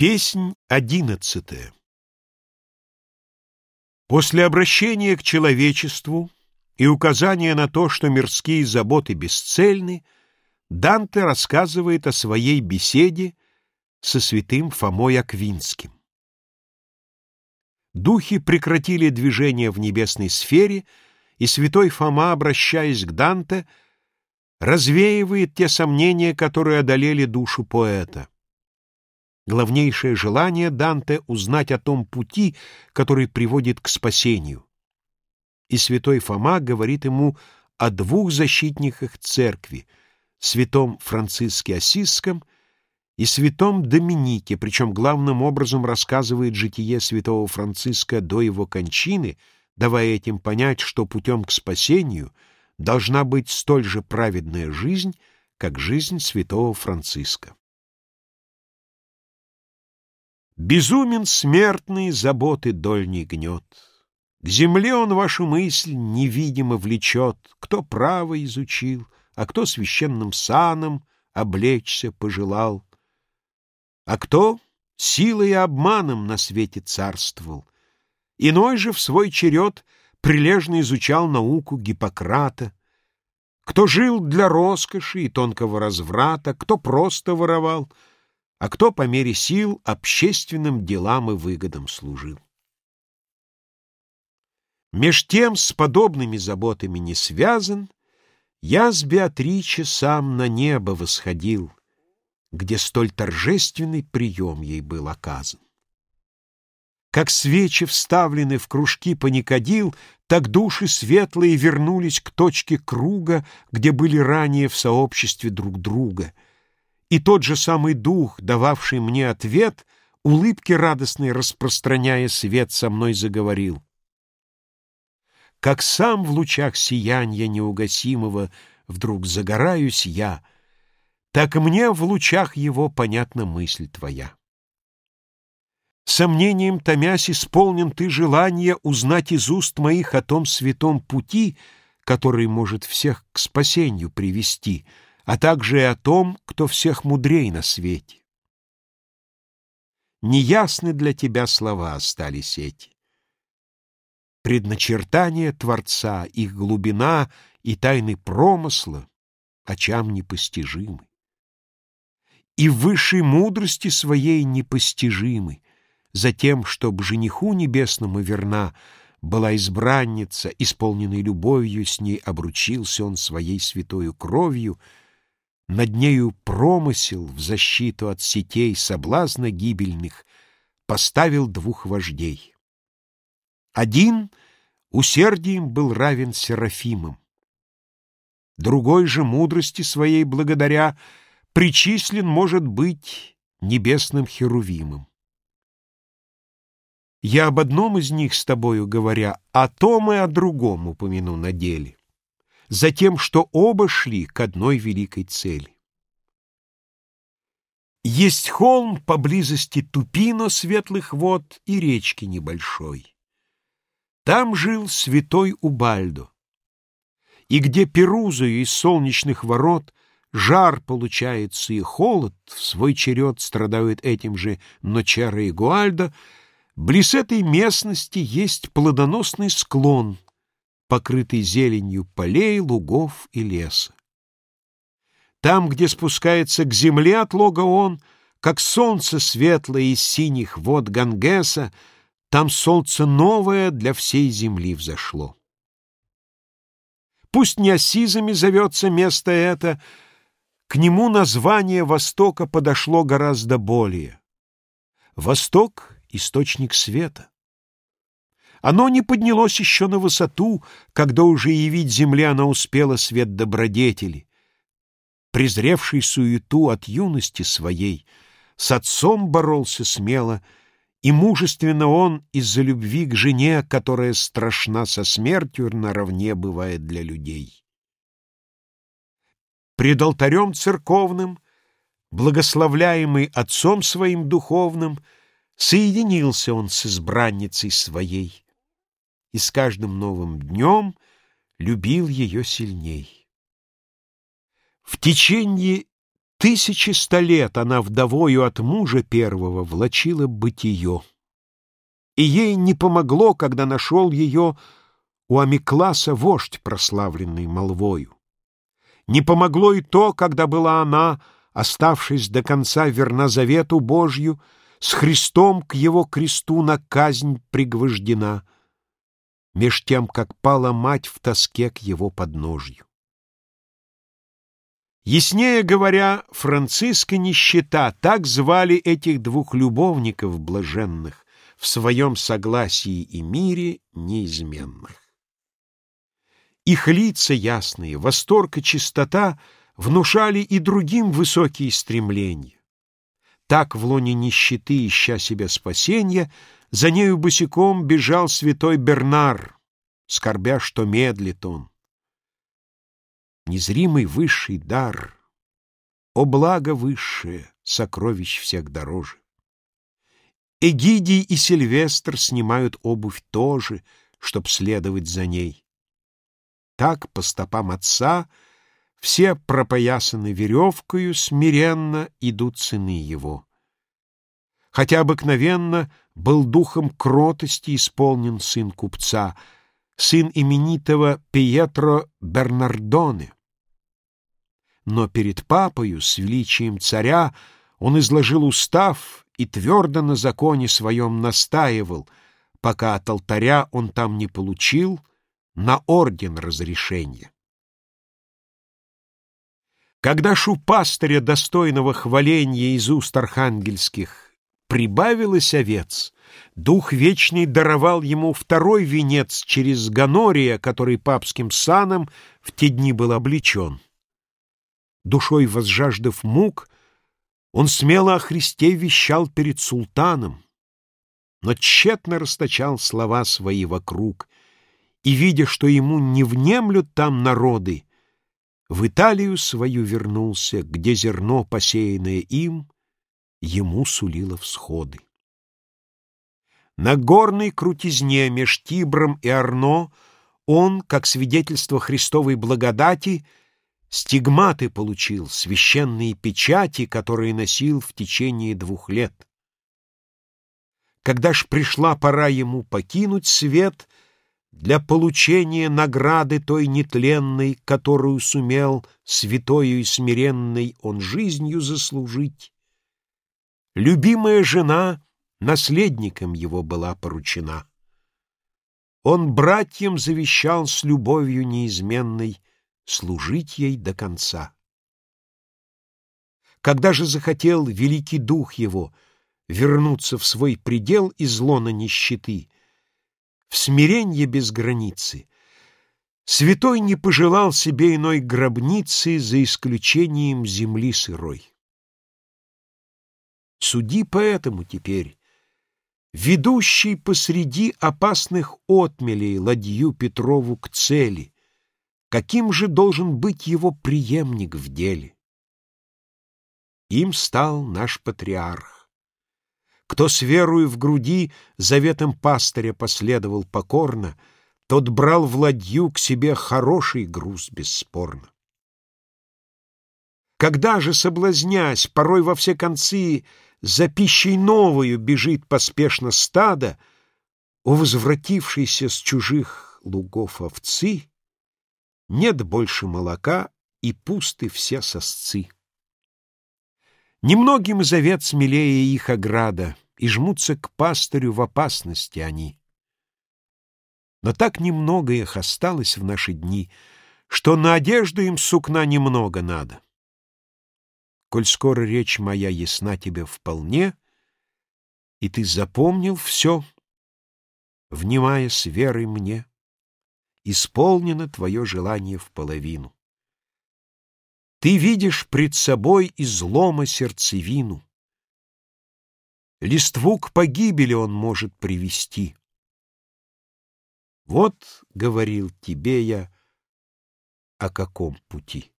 Песнь одиннадцатая После обращения к человечеству и указания на то, что мирские заботы бесцельны, Данте рассказывает о своей беседе со святым Фомой Аквинским. Духи прекратили движение в небесной сфере, и святой Фома, обращаясь к Данте, развеивает те сомнения, которые одолели душу поэта. Главнейшее желание Данте — узнать о том пути, который приводит к спасению. И святой Фома говорит ему о двух защитниках церкви — святом Франциске Осисском и святом Доминике, причем главным образом рассказывает житие святого Франциска до его кончины, давая этим понять, что путем к спасению должна быть столь же праведная жизнь, как жизнь святого Франциска. Безумен смертный заботы дольний гнет. К земле он вашу мысль невидимо влечет, Кто право изучил, а кто священным саном Облечься пожелал, а кто силой и обманом на свете царствовал. Иной же в свой черед прилежно изучал науку Гиппократа, кто жил для роскоши и тонкого разврата, кто просто воровал — а кто по мере сил общественным делам и выгодам служил. Меж тем с подобными заботами не связан, я с Беатриче сам на небо восходил, где столь торжественный прием ей был оказан. Как свечи вставлены в кружки паникодил, так души светлые вернулись к точке круга, где были ранее в сообществе друг друга — и тот же самый дух, дававший мне ответ, улыбки радостной распространяя свет, со мной заговорил. Как сам в лучах сияния неугасимого вдруг загораюсь я, так мне в лучах его понятна мысль твоя. Сомнением томясь исполнен ты желание узнать из уст моих о том святом пути, который может всех к спасению привести — а также и о том, кто всех мудрей на свете. Неясны для тебя слова остались эти. Предначертание Творца, их глубина и тайны промысла очам непостижимы. И высшей мудрости своей непостижимы, за тем, чтоб жениху небесному верна была избранница, исполненной любовью, с ней обручился он своей святою кровью — над нею промысел в защиту от сетей соблазна гибельных поставил двух вождей. Один усердием был равен Серафимам, другой же мудрости своей благодаря причислен, может быть, небесным Херувимом. Я об одном из них с тобою говоря, о том и о другом упомяну на деле за тем, что оба шли к одной великой цели. Есть холм поблизости Тупино светлых вод и речки небольшой. Там жил святой Убальдо. И где Перузою из солнечных ворот жар получается и холод, в свой черед страдают этим же Ночера и Гуальдо, близ этой местности есть плодоносный склон, покрытый зеленью полей, лугов и леса. Там, где спускается к земле от лога он, как солнце светлое из синих вод Гангеса, там солнце новое для всей земли взошло. Пусть не осизами зовется место это, к нему название Востока подошло гораздо более. Восток — источник света. Оно не поднялось еще на высоту, когда уже явить земле она успела свет добродетели. Презревший суету от юности своей, с отцом боролся смело, и мужественно он из-за любви к жене, которая страшна со смертью наравне бывает для людей. Пред алтарем церковным, благословляемый отцом своим духовным, соединился он с избранницей своей и с каждым новым днем любил ее сильней. В течение Тысячи ста лет она вдовою от мужа первого влачила бытие. И ей не помогло, когда нашел ее у Амикласа вождь, прославленный молвою. Не помогло и то, когда была она, оставшись до конца верна завету Божью, с Христом к его кресту на казнь пригвождена, меж тем, как пала мать в тоске к его подножью. Яснее говоря, Франциска нищета, так звали этих двух любовников блаженных в своем согласии и мире неизменных. Их лица ясные, восторг и чистота внушали и другим высокие стремления. Так в лоне нищеты, ища себя спасения, за нею босиком бежал святой Бернар, скорбя, что медлит он. Незримый высший дар, о благо высшее, сокровищ всех дороже. Эгидий и Сильвестр снимают обувь тоже, чтоб следовать за ней. Так, по стопам отца, все пропоясаны веревкою, смиренно идут сыны его. Хотя обыкновенно был духом кротости исполнен сын купца, сын именитого Пьетро Бернардоне. Но перед папою с величием царя он изложил устав и твердо на законе своем настаивал, пока от алтаря он там не получил — на орден разрешения. Когда шу пастыря, достойного хваления из уст архангельских, прибавилось овец, Дух Вечный даровал ему второй венец через Гонория, который папским саном в те дни был облечен. Душой возжаждав мук, он смело о Христе вещал перед султаном, но тщетно расточал слова свои вокруг, и, видя, что ему не внемлют там народы, в Италию свою вернулся, где зерно, посеянное им, ему сулило всходы. На горной крутизне меж Тибром и Арно он, как свидетельство Христовой благодати, стигматы получил, священные печати, которые носил в течение двух лет. Когда ж пришла пора ему покинуть свет — для получения награды той нетленной, которую сумел святою и смиренной он жизнью заслужить. Любимая жена наследником его была поручена. Он братьям завещал с любовью неизменной служить ей до конца. Когда же захотел великий дух его вернуться в свой предел из лона нищеты, в смиренье без границы. Святой не пожелал себе иной гробницы за исключением земли сырой. Суди поэтому теперь, ведущий посреди опасных отмелей ладью Петрову к цели, каким же должен быть его преемник в деле? Им стал наш патриарх. Кто с верою в груди заветом пастыря последовал покорно, Тот брал в ладью к себе хороший груз, бесспорно. Когда же, соблазнясь, порой во все концы За пищей новою бежит поспешно стадо, У возвратившейся с чужих лугов овцы Нет больше молока, и пусты все сосцы. Немногим завет смелее их ограда, И жмутся к пастырю в опасности они. Но так немного их осталось в наши дни, Что на одежду им сукна немного надо. Коль скоро речь моя ясна тебе вполне, И ты запомнил все, внимая с верой мне, Исполнено твое желание в половину. Ты видишь пред собой излома сердцевину. Листву к погибели он может привести. Вот, — говорил тебе я, — о каком пути.